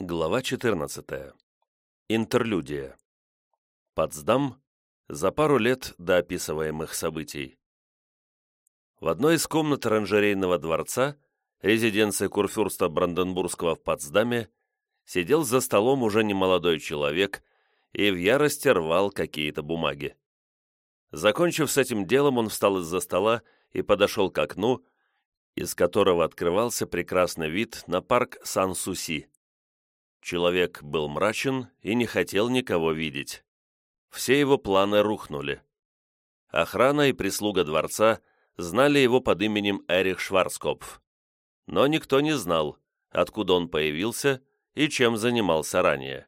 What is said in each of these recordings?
Глава 14. Интерлюдия. Потсдам за пару лет до описываемых событий. В одной из комнат оранжерейного дворца, резиденции курфюрста Бранденбургского в Потсдаме, сидел за столом уже немолодой человек и в ярости рвал какие-то бумаги. Закончив с этим делом, он встал из-за стола и подошел к окну, из которого открывался прекрасный вид на парк Сан-Суси. Человек был мрачен и не хотел никого видеть. Все его планы рухнули. Охрана и прислуга дворца знали его под именем Эрих Шварцкопф. Но никто не знал, откуда он появился и чем занимался ранее.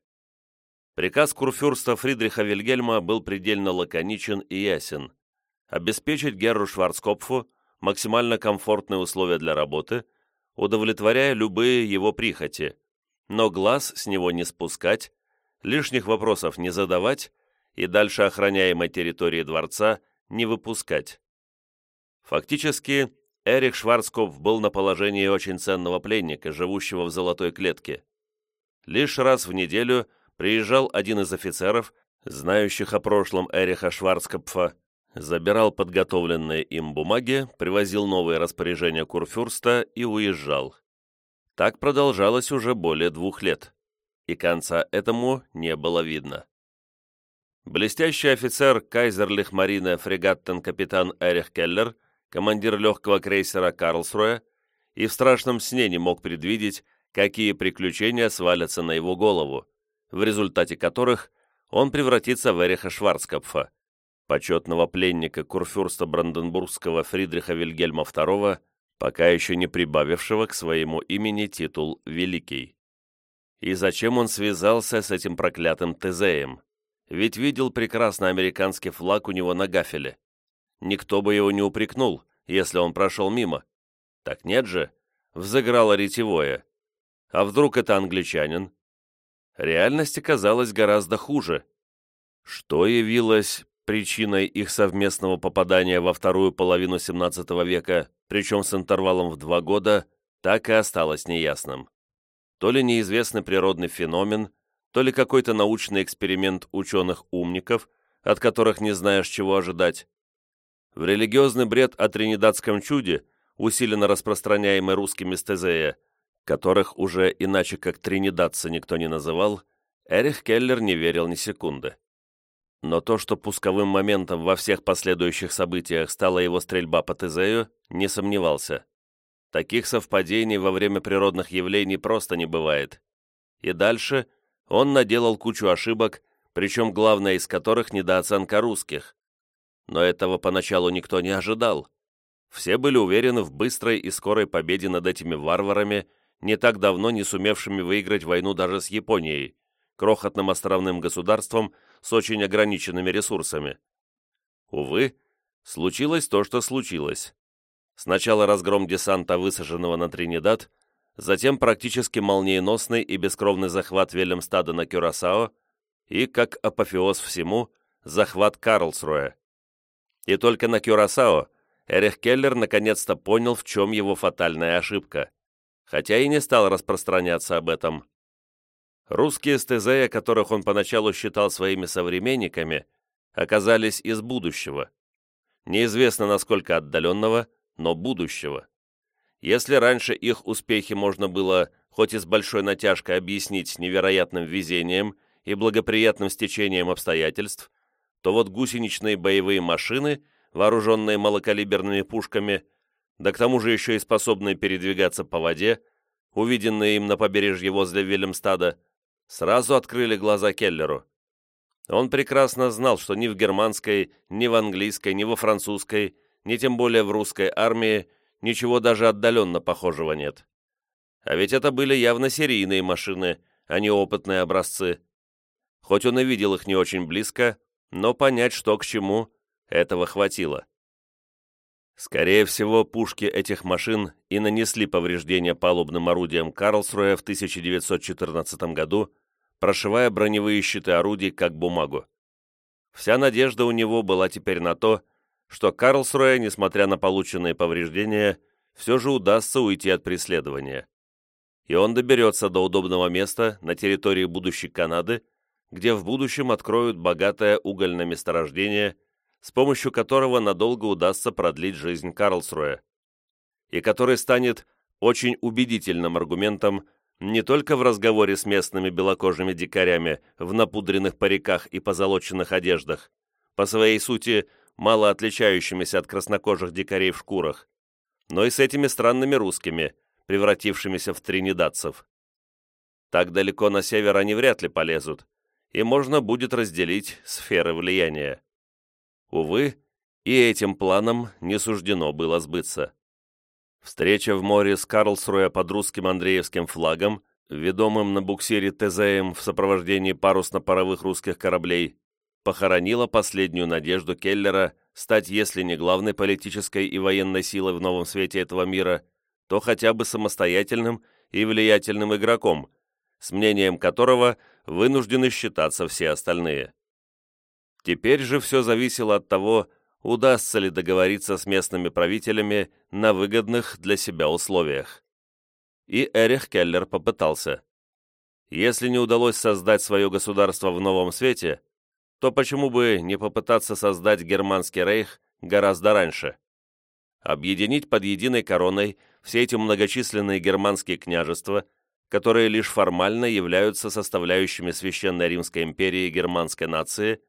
Приказ курфюрста Фридриха Вильгельма был предельно лаконичен и ясен. Обеспечить Герру Шварцкопфу максимально комфортные условия для работы, удовлетворяя любые его прихоти, но глаз с него не спускать, лишних вопросов не задавать и дальше охраняемой территории дворца не выпускать. Фактически, Эрик Шварцкопф был на положении очень ценного пленника, живущего в золотой клетке. Лишь раз в неделю приезжал один из офицеров, знающих о прошлом Эриха Шварцкопфа, забирал подготовленные им бумаги, привозил новые распоряжения Курфюрста и уезжал. Так продолжалось уже более двух лет, и конца этому не было видно. Блестящий офицер Кайзерлих Марина фрегаттен-капитан Эрих Келлер, командир легкого крейсера Карлсруэ, и в страшном сне не мог предвидеть, какие приключения свалятся на его голову, в результате которых он превратится в Эриха Шварцкопфа, почетного пленника курфюрста Бранденбургского Фридриха Вильгельма II пока еще не прибавившего к своему имени титул «Великий». И зачем он связался с этим проклятым Тезеем? Ведь видел прекрасно американский флаг у него на гафеле. Никто бы его не упрекнул, если он прошел мимо. Так нет же, взыграло ретевое. А вдруг это англичанин? Реальность оказалась гораздо хуже. Что явилось причиной их совместного попадания во вторую половину XVII века, причем с интервалом в два года, так и осталось неясным. То ли неизвестный природный феномен, то ли какой-то научный эксперимент ученых-умников, от которых не знаешь, чего ожидать. В религиозный бред о тринидадском чуде, усиленно распространяемый русскими стезея, которых уже иначе как тринидадцы никто не называл, Эрих Келлер не верил ни секунды. Но то, что пусковым моментом во всех последующих событиях стала его стрельба по Тезею, не сомневался. Таких совпадений во время природных явлений просто не бывает. И дальше он наделал кучу ошибок, причем главная из которых недооценка русских. Но этого поначалу никто не ожидал. Все были уверены в быстрой и скорой победе над этими варварами, не так давно не сумевшими выиграть войну даже с Японией, крохотным островным государством с очень ограниченными ресурсами. Увы, случилось то, что случилось. Сначала разгром десанта, высаженного на Тринидад, затем практически молниеносный и бескровный захват Велемстада на Кюрасао и, как апофеоз всему, захват Карлсруэ. И только на Кюрасао Эрих Келлер наконец-то понял, в чем его фатальная ошибка, хотя и не стал распространяться об этом. Русские стезея, которых он поначалу считал своими современниками, оказались из будущего. Неизвестно, насколько отдаленного, но будущего. Если раньше их успехи можно было, хоть и с большой натяжкой, объяснить невероятным везением и благоприятным стечением обстоятельств, то вот гусеничные боевые машины, вооруженные малокалиберными пушками, да к тому же еще и способные передвигаться по воде, увиденные им на побережье возле Вильямстада, сразу открыли глаза Келлеру. Он прекрасно знал, что ни в германской, ни в английской, ни во французской, ни тем более в русской армии ничего даже отдаленно похожего нет. А ведь это были явно серийные машины, а не опытные образцы. Хоть он и видел их не очень близко, но понять, что к чему, этого хватило. Скорее всего, пушки этих машин и нанесли повреждения палубным орудиям Карлсруя в 1914 году, прошивая броневые щиты орудий как бумагу. Вся надежда у него была теперь на то, что Карлсруя, несмотря на полученные повреждения, все же удастся уйти от преследования. и он доберется до удобного места на территории будущей Канады, где в будущем откроют богатое угольное месторождение, с помощью которого надолго удастся продлить жизнь Карлсруэ, и который станет очень убедительным аргументом не только в разговоре с местными белокожими дикарями в напудренных париках и позолоченных одеждах, по своей сути мало отличающимися от краснокожих дикарей в шкурах, но и с этими странными русскими, превратившимися в тринидадцев. Так далеко на север они вряд ли полезут, и можно будет разделить сферы влияния. Увы, и этим планом не суждено было сбыться. Встреча в море с Карлсруя под русским Андреевским флагом, ведомым на буксире ТЗМ в сопровождении парусно-паровых русских кораблей, похоронила последнюю надежду Келлера стать, если не главной политической и военной силой в новом свете этого мира, то хотя бы самостоятельным и влиятельным игроком, с мнением которого вынуждены считаться все остальные. Теперь же все зависело от того, удастся ли договориться с местными правителями на выгодных для себя условиях. И Эрих Келлер попытался. Если не удалось создать свое государство в новом свете, то почему бы не попытаться создать германский рейх гораздо раньше? Объединить под единой короной все эти многочисленные германские княжества, которые лишь формально являются составляющими Священной Римской империи германской нации,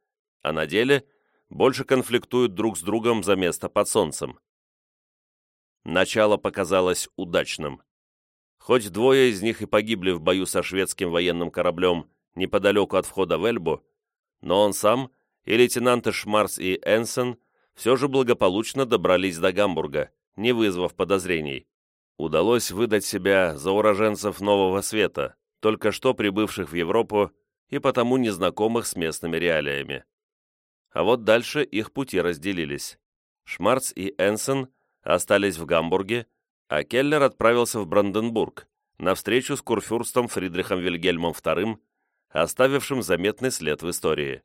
а на деле – больше конфликтуют друг с другом за место под солнцем. Начало показалось удачным. Хоть двое из них и погибли в бою со шведским военным кораблем неподалеку от входа в Эльбу, но он сам и лейтенанты Шмарс и Энсен все же благополучно добрались до Гамбурга, не вызвав подозрений. Удалось выдать себя за уроженцев Нового Света, только что прибывших в Европу и потому незнакомых с местными реалиями. А вот дальше их пути разделились. Шмарц и Энсен остались в Гамбурге, а Келлер отправился в Бранденбург на встречу с курфюрстом Фридрихом Вильгельмом II, оставившим заметный след в истории.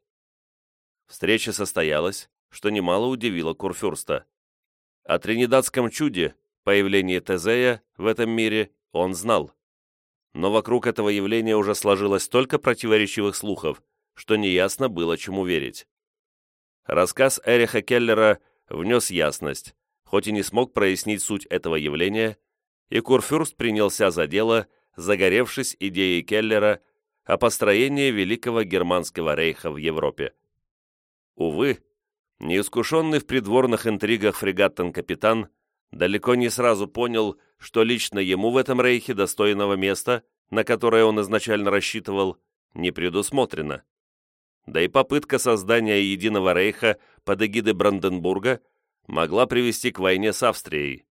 Встреча состоялась, что немало удивило курфюрста. О тринидадском чуде, появлении Тезея в этом мире, он знал. Но вокруг этого явления уже сложилось столько противоречивых слухов, что неясно было, чему верить. Рассказ Эриха Келлера внес ясность, хоть и не смог прояснить суть этого явления, и Курфюрст принялся за дело, загоревшись идеей Келлера о построении Великого Германского рейха в Европе. Увы, неискушенный в придворных интригах фрегаттен-капитан далеко не сразу понял, что лично ему в этом рейхе достойного места, на которое он изначально рассчитывал, не предусмотрено да и попытка создания единого рейха под эгидой Бранденбурга могла привести к войне с Австрией.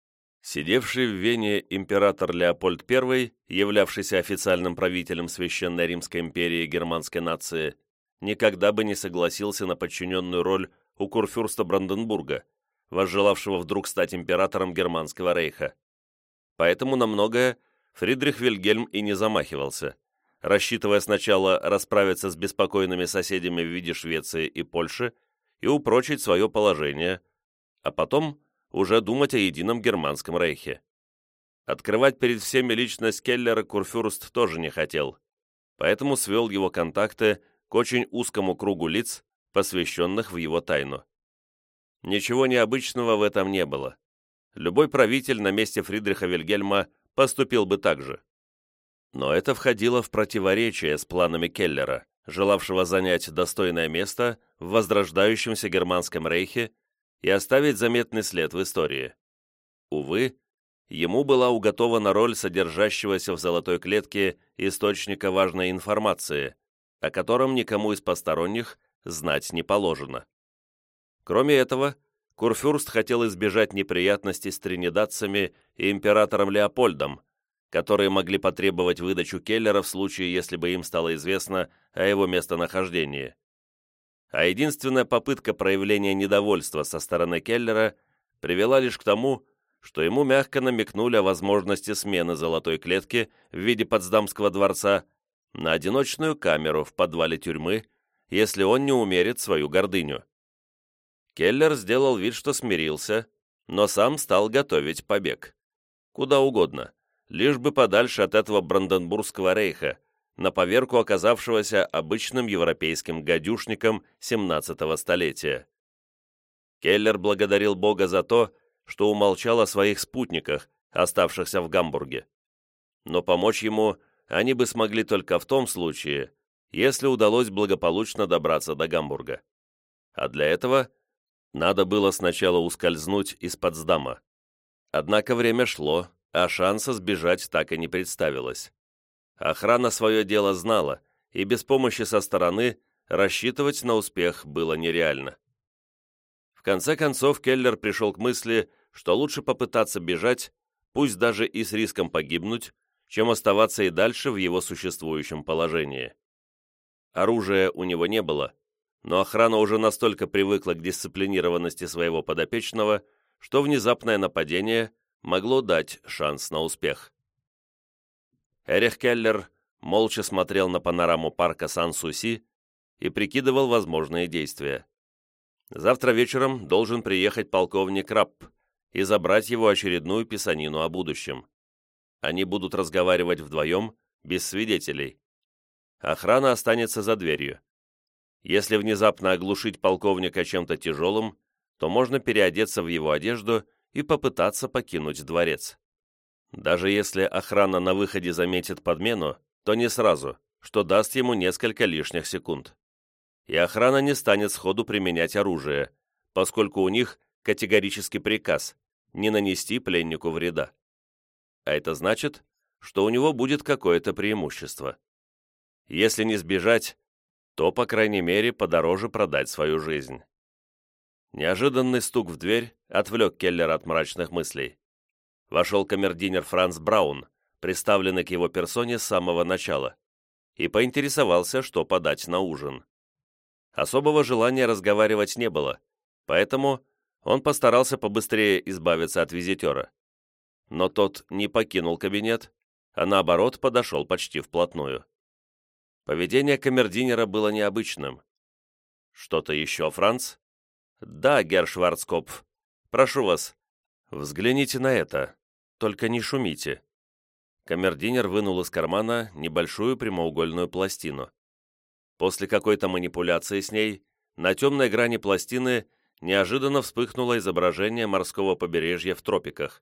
Сидевший в Вене император Леопольд I, являвшийся официальным правителем Священной Римской империи германской нации, никогда бы не согласился на подчиненную роль у курфюрста Бранденбурга, возжелавшего вдруг стать императором Германского рейха. Поэтому на многое Фридрих Вильгельм и не замахивался – рассчитывая сначала расправиться с беспокойными соседями в виде Швеции и Польши и упрочить свое положение, а потом уже думать о едином германском рейхе. Открывать перед всеми личность Келлера Курфюрст тоже не хотел, поэтому свел его контакты к очень узкому кругу лиц, посвященных в его тайну. Ничего необычного в этом не было. Любой правитель на месте Фридриха Вильгельма поступил бы так же. Но это входило в противоречие с планами Келлера, желавшего занять достойное место в возрождающемся Германском рейхе и оставить заметный след в истории. Увы, ему была уготована роль содержащегося в золотой клетке источника важной информации, о котором никому из посторонних знать не положено. Кроме этого, Курфюрст хотел избежать неприятностей с тринидадцами и императором Леопольдом, которые могли потребовать выдачу Келлера в случае, если бы им стало известно о его местонахождении. А единственная попытка проявления недовольства со стороны Келлера привела лишь к тому, что ему мягко намекнули о возможности смены золотой клетки в виде Потсдамского дворца на одиночную камеру в подвале тюрьмы, если он не умерит свою гордыню. Келлер сделал вид, что смирился, но сам стал готовить побег. Куда угодно, лишь бы подальше от этого Бранденбургского рейха, на поверку оказавшегося обычным европейским гадюшником 17-го столетия. Келлер благодарил Бога за то, что умолчал о своих спутниках, оставшихся в Гамбурге. Но помочь ему они бы смогли только в том случае, если удалось благополучно добраться до Гамбурга. А для этого надо было сначала ускользнуть из Потсдама. Однако время шло, а шанса сбежать так и не представилось. Охрана свое дело знала, и без помощи со стороны рассчитывать на успех было нереально. В конце концов Келлер пришел к мысли, что лучше попытаться бежать, пусть даже и с риском погибнуть, чем оставаться и дальше в его существующем положении. Оружия у него не было, но охрана уже настолько привыкла к дисциплинированности своего подопечного, что внезапное нападение могло дать шанс на успех. Эрих Келлер молча смотрел на панораму парка Сан-Суси и прикидывал возможные действия. Завтра вечером должен приехать полковник Рапп и забрать его очередную писанину о будущем. Они будут разговаривать вдвоем, без свидетелей. Охрана останется за дверью. Если внезапно оглушить полковника чем-то тяжелым, то можно переодеться в его одежду и попытаться покинуть дворец. Даже если охрана на выходе заметит подмену, то не сразу, что даст ему несколько лишних секунд. И охрана не станет сходу применять оружие, поскольку у них категорический приказ не нанести пленнику вреда. А это значит, что у него будет какое-то преимущество. Если не сбежать, то, по крайней мере, подороже продать свою жизнь. Неожиданный стук в дверь отвлек Келлера от мрачных мыслей. Вошел камердинер Франц Браун, представленный к его персоне с самого начала, и поинтересовался, что подать на ужин. Особого желания разговаривать не было, поэтому он постарался побыстрее избавиться от визитера. Но тот не покинул кабинет, а наоборот подошел почти вплотную. Поведение камердинера было необычным. «Что-то еще, Франц?» «Да, Герр Шварцкопф. Прошу вас, взгляните на это. Только не шумите». Камердинер вынул из кармана небольшую прямоугольную пластину. После какой-то манипуляции с ней на темной грани пластины неожиданно вспыхнуло изображение морского побережья в тропиках.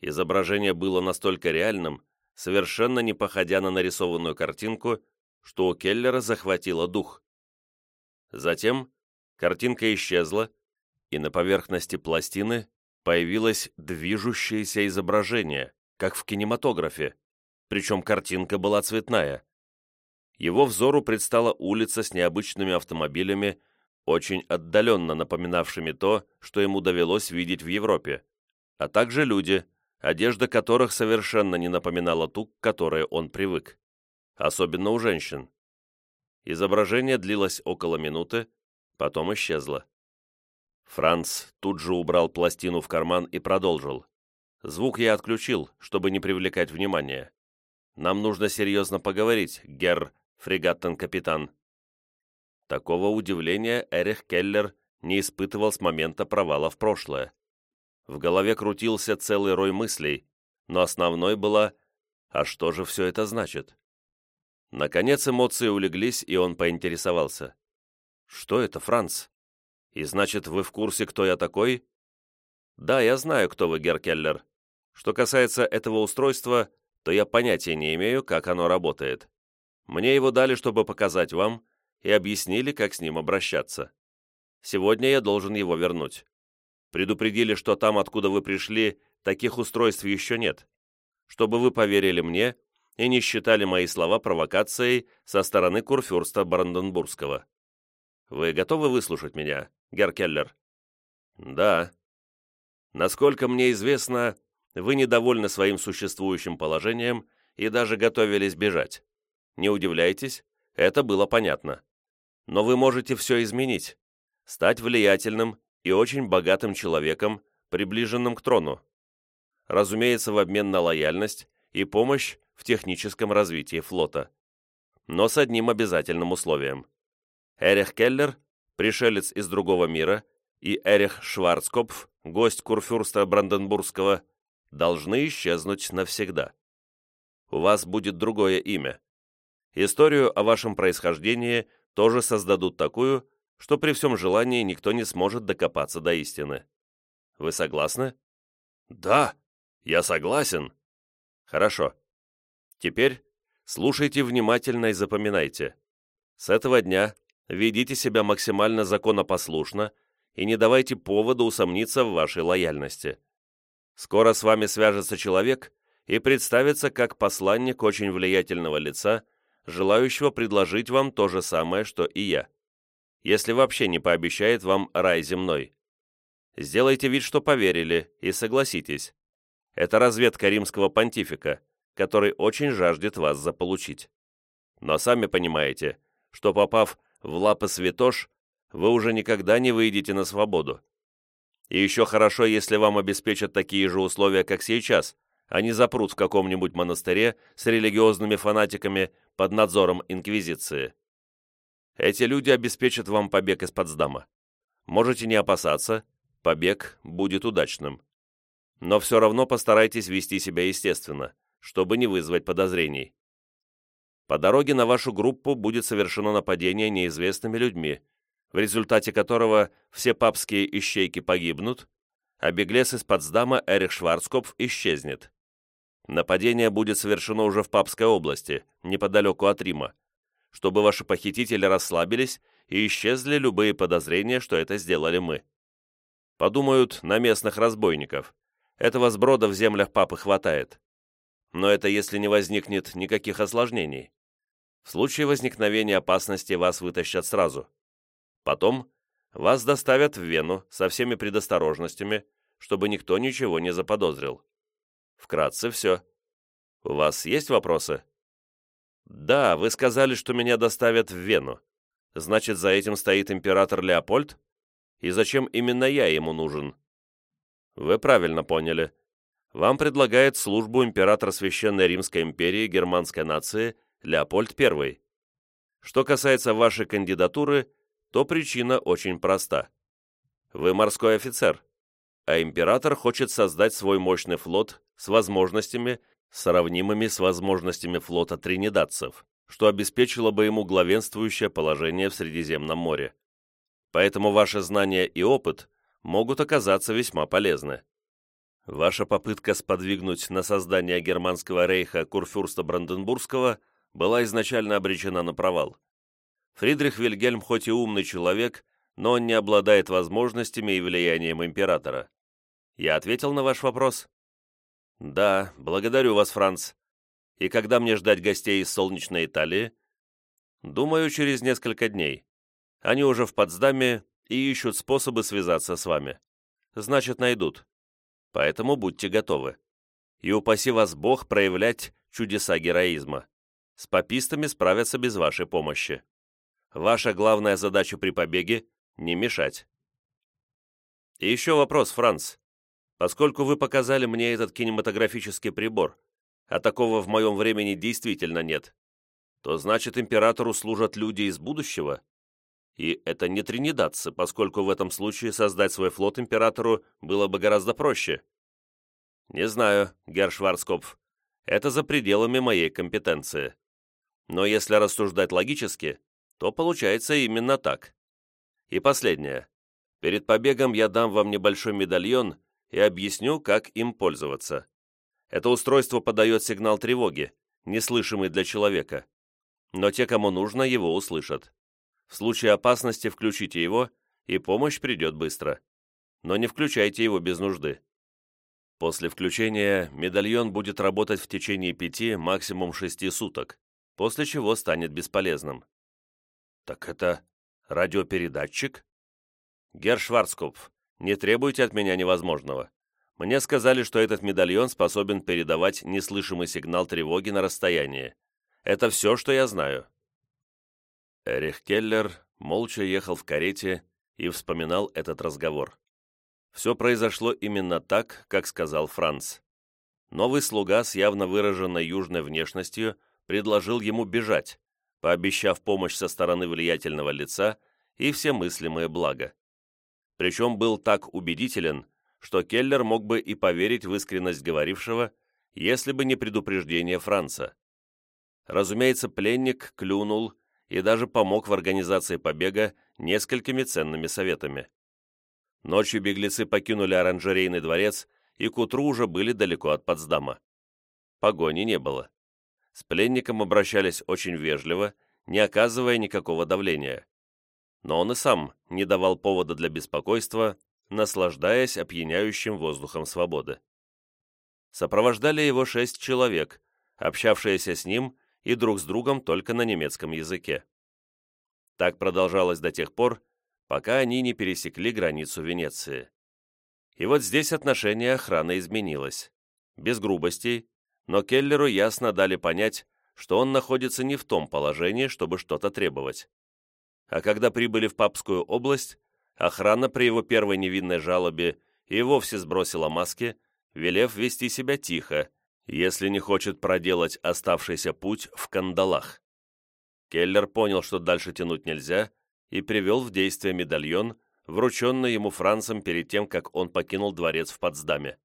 Изображение было настолько реальным, совершенно не походя на нарисованную картинку, что у Келлера захватило дух. Затем картинка исчезла, и на поверхности пластины появилось движущееся изображение, как в кинематографе, причем картинка была цветная. Его взору предстала улица с необычными автомобилями, очень отдаленно напоминавшими то, что ему довелось видеть в Европе, а также люди, одежда которых совершенно не напоминала ту, к которой он привык особенно у женщин. Изображение длилось около минуты, потом исчезло. Франц тут же убрал пластину в карман и продолжил. Звук я отключил, чтобы не привлекать внимания. Нам нужно серьезно поговорить, герр фрегаттен-капитан. Такого удивления Эрих Келлер не испытывал с момента провала в прошлое. В голове крутился целый рой мыслей, но основной была «А что же все это значит?» Наконец эмоции улеглись, и он поинтересовался. «Что это, Франц? И значит, вы в курсе, кто я такой?» «Да, я знаю, кто вы, Геркеллер. Что касается этого устройства, то я понятия не имею, как оно работает. Мне его дали, чтобы показать вам, и объяснили, как с ним обращаться. Сегодня я должен его вернуть. Предупредили, что там, откуда вы пришли, таких устройств еще нет. Чтобы вы поверили мне и не считали мои слова провокацией со стороны курфюрста Бранденбургского. Вы готовы выслушать меня, Герр Келлер? Да. Насколько мне известно, вы недовольны своим существующим положением и даже готовились бежать. Не удивляйтесь, это было понятно. Но вы можете все изменить, стать влиятельным и очень богатым человеком, приближенным к трону. Разумеется, в обмен на лояльность и помощь в техническом развитии флота. Но с одним обязательным условием. Эрих Келлер, пришелец из другого мира, и Эрих Шварцкопф, гость курфюрста Бранденбургского, должны исчезнуть навсегда. У вас будет другое имя. Историю о вашем происхождении тоже создадут такую, что при всем желании никто не сможет докопаться до истины. Вы согласны? Да, я согласен. Хорошо. Теперь слушайте внимательно и запоминайте. С этого дня ведите себя максимально законопослушно и не давайте повода усомниться в вашей лояльности. Скоро с вами свяжется человек и представится как посланник очень влиятельного лица, желающего предложить вам то же самое, что и я, если вообще не пообещает вам рай земной. Сделайте вид, что поверили, и согласитесь. Это разведка римского понтифика, который очень жаждет вас заполучить. Но сами понимаете, что попав в лапы святош, вы уже никогда не выйдете на свободу. И еще хорошо, если вам обеспечат такие же условия, как сейчас, а не запрут в каком-нибудь монастыре с религиозными фанатиками под надзором Инквизиции. Эти люди обеспечат вам побег из Потсдама. Можете не опасаться, побег будет удачным. Но все равно постарайтесь вести себя естественно, чтобы не вызвать подозрений. По дороге на вашу группу будет совершено нападение неизвестными людьми, в результате которого все папские ищейки погибнут, а беглец из Потсдама Эрих Шварцкопф исчезнет. Нападение будет совершено уже в Папской области, неподалеку от Рима, чтобы ваши похитители расслабились и исчезли любые подозрения, что это сделали мы. Подумают на местных разбойников. Этого сброда в землях Папы хватает. Но это если не возникнет никаких осложнений. В случае возникновения опасности вас вытащат сразу. Потом вас доставят в Вену со всеми предосторожностями, чтобы никто ничего не заподозрил. Вкратце все. У вас есть вопросы? Да, вы сказали, что меня доставят в Вену. Значит, за этим стоит император Леопольд? И зачем именно я ему нужен? Вы правильно поняли. Вам предлагает службу император Священной Римской империи германской нации Леопольд I. Что касается вашей кандидатуры, то причина очень проста. Вы морской офицер, а император хочет создать свой мощный флот с возможностями, сравнимыми с возможностями флота тринидадцев, что обеспечило бы ему главенствующее положение в Средиземном море. Поэтому ваши знания и опыт могут оказаться весьма полезны. Ваша попытка сподвигнуть на создание германского рейха Курфюрста Бранденбургского была изначально обречена на провал. Фридрих Вильгельм хоть и умный человек, но он не обладает возможностями и влиянием императора. Я ответил на ваш вопрос? Да, благодарю вас, Франц. И когда мне ждать гостей из солнечной Италии? Думаю, через несколько дней. Они уже в Потсдаме и ищут способы связаться с вами. Значит, найдут. Поэтому будьте готовы. И упаси вас Бог проявлять чудеса героизма. С попистами справятся без вашей помощи. Ваша главная задача при побеге — не мешать. И еще вопрос, Франц. Поскольку вы показали мне этот кинематографический прибор, а такого в моем времени действительно нет, то значит императору служат люди из будущего? И это не тринидадцы, поскольку в этом случае создать свой флот императору было бы гораздо проще. Не знаю, Герр Шварцкопф, это за пределами моей компетенции. Но если рассуждать логически, то получается именно так. И последнее. Перед побегом я дам вам небольшой медальон и объясню, как им пользоваться. Это устройство подает сигнал тревоги, неслышимый для человека. Но те, кому нужно, его услышат. В случае опасности включите его, и помощь придет быстро. Но не включайте его без нужды. После включения медальон будет работать в течение пяти, максимум шести суток, после чего станет бесполезным. «Так это радиопередатчик?» «Герр Шварцкопф, не требуйте от меня невозможного. Мне сказали, что этот медальон способен передавать неслышимый сигнал тревоги на расстоянии. Это все, что я знаю». Эрих Келлер молча ехал в карете и вспоминал этот разговор. Все произошло именно так, как сказал Франц. Новый слуга с явно выраженной южной внешностью предложил ему бежать, пообещав помощь со стороны влиятельного лица и все мыслимые блага. Причем был так убедителен, что Келлер мог бы и поверить в искренность говорившего, если бы не предупреждение Франца. Разумеется, пленник клюнул и даже помог в организации побега несколькими ценными советами. Ночью беглецы покинули оранжерейный дворец и к утру уже были далеко от Потсдама. Погони не было. С пленником обращались очень вежливо, не оказывая никакого давления. Но он и сам не давал повода для беспокойства, наслаждаясь опьяняющим воздухом свободы. Сопровождали его шесть человек, общавшиеся с ним и друг с другом только на немецком языке. Так продолжалось до тех пор, пока они не пересекли границу Венеции. И вот здесь отношение охраны изменилось. Без грубостей, но Келлеру ясно дали понять, что он находится не в том положении, чтобы что-то требовать. А когда прибыли в Папскую область, охрана при его первой невинной жалобе и вовсе сбросила маски, велев вести себя тихо, если не хочет проделать оставшийся путь в кандалах. Келлер понял, что дальше тянуть нельзя, и привел в действие медальон, врученный ему Францем перед тем, как он покинул дворец в Потсдаме.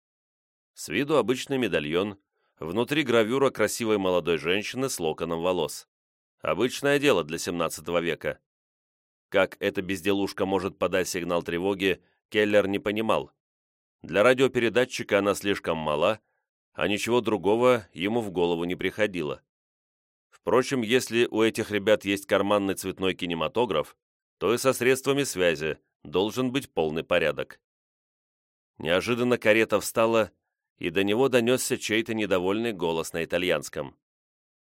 С виду обычный медальон, внутри гравюра красивой молодой женщины с локоном волос. Обычное дело для 17 века. Как эта безделушка может подать сигнал тревоги, Келлер не понимал. Для радиопередатчика она слишком мала, а ничего другого ему в голову не приходило. Впрочем, если у этих ребят есть карманный цветной кинематограф, то и со средствами связи должен быть полный порядок. Неожиданно карета встала, и до него донесся чей-то недовольный голос на итальянском.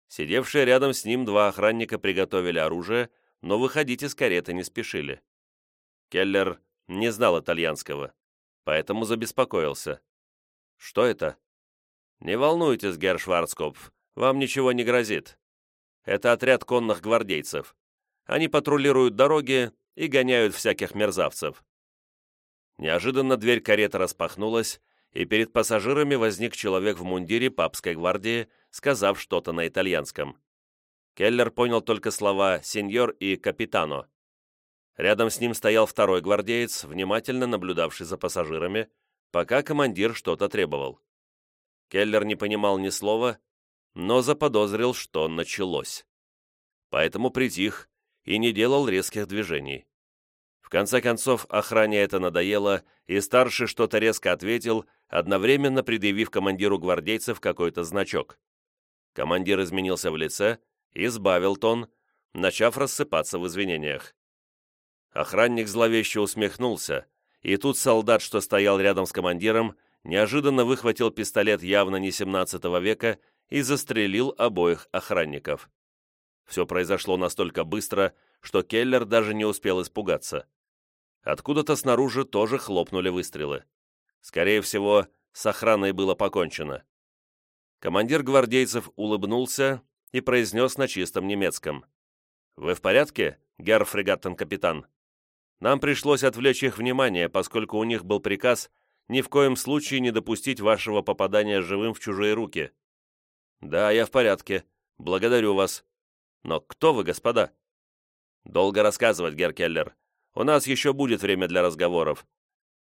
Сидевшие рядом с ним два охранника приготовили оружие, но выходить из кареты не спешили. Келлер не знал итальянского, поэтому забеспокоился. «Что это?» «Не волнуйтесь, Герр Шварцкопф, вам ничего не грозит. Это отряд конных гвардейцев. Они патрулируют дороги и гоняют всяких мерзавцев». Неожиданно дверь кареты распахнулась, и перед пассажирами возник человек в мундире папской гвардии, сказав что-то на итальянском. Келлер понял только слова «сеньор» и «капитано». Рядом с ним стоял второй гвардеец, внимательно наблюдавший за пассажирами, пока командир что-то требовал. Келлер не понимал ни слова, но заподозрил, что началось. Поэтому притих и не делал резких движений. В конце концов, охране это надоело, и старший что-то резко ответил, одновременно предъявив командиру гвардейцев какой-то значок. Командир изменился в лице и сбавил тон, начав рассыпаться в извинениях. Охранник зловеще усмехнулся, и тут солдат, что стоял рядом с командиром, неожиданно выхватил пистолет явно не 17 века и застрелил обоих охранников. Все произошло настолько быстро, что Келлер даже не успел испугаться. Откуда-то снаружи тоже хлопнули выстрелы. Скорее всего, с охраной было покончено. Командир гвардейцев улыбнулся и произнес на чистом немецком. «Вы в порядке, герр фрегаттен-капитан? Нам пришлось отвлечь их внимание, поскольку у них был приказ ни в коем случае не допустить вашего попадания живым в чужие руки». «Да, я в порядке. Благодарю вас. Но кто вы, господа?» «Долго рассказывать, герр Келлер. У нас еще будет время для разговоров.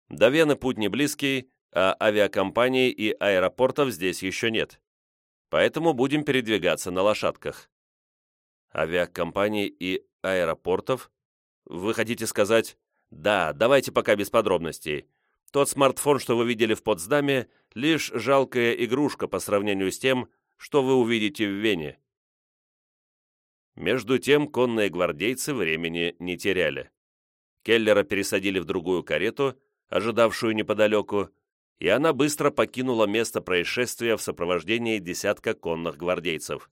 До Вены путь не близкий, а авиакомпаний и аэропортов здесь еще нет. Поэтому будем передвигаться на лошадках». «Авиакомпаний и аэропортов? Вы хотите сказать...» «Да, давайте пока без подробностей. Тот смартфон, что вы видели в Потсдаме, лишь жалкая игрушка по сравнению с тем, что вы увидите в Вене». Между тем конные гвардейцы времени не теряли. Келлера пересадили в другую карету, ожидавшую неподалеку, и она быстро покинула место происшествия в сопровождении десятка конных гвардейцев.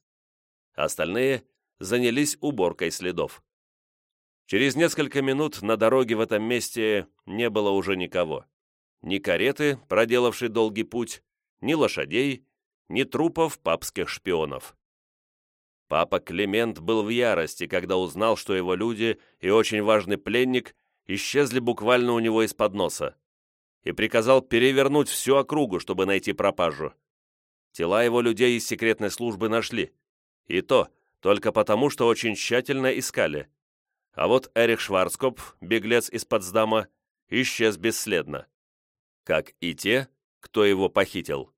Остальные занялись уборкой следов. Через несколько минут на дороге в этом месте не было уже никого. Ни кареты, проделавшей долгий путь, ни лошадей, ни трупов папских шпионов. Папа Климент был в ярости, когда узнал, что его люди и очень важный пленник исчезли буквально у него из-под носа, и приказал перевернуть всю округу, чтобы найти пропажу. Тела его людей из секретной службы нашли, и то только потому, что очень тщательно искали. А вот Эрих Шварцкопф, беглец из Потсдама, исчез бесследно. Как и те, кто его похитил.